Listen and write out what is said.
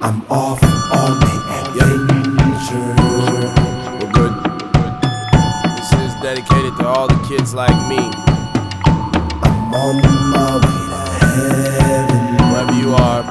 I'm off on the adventure. We're good. This is dedicated to all the kids like me. I'm on my way to heaven. Wherever you are,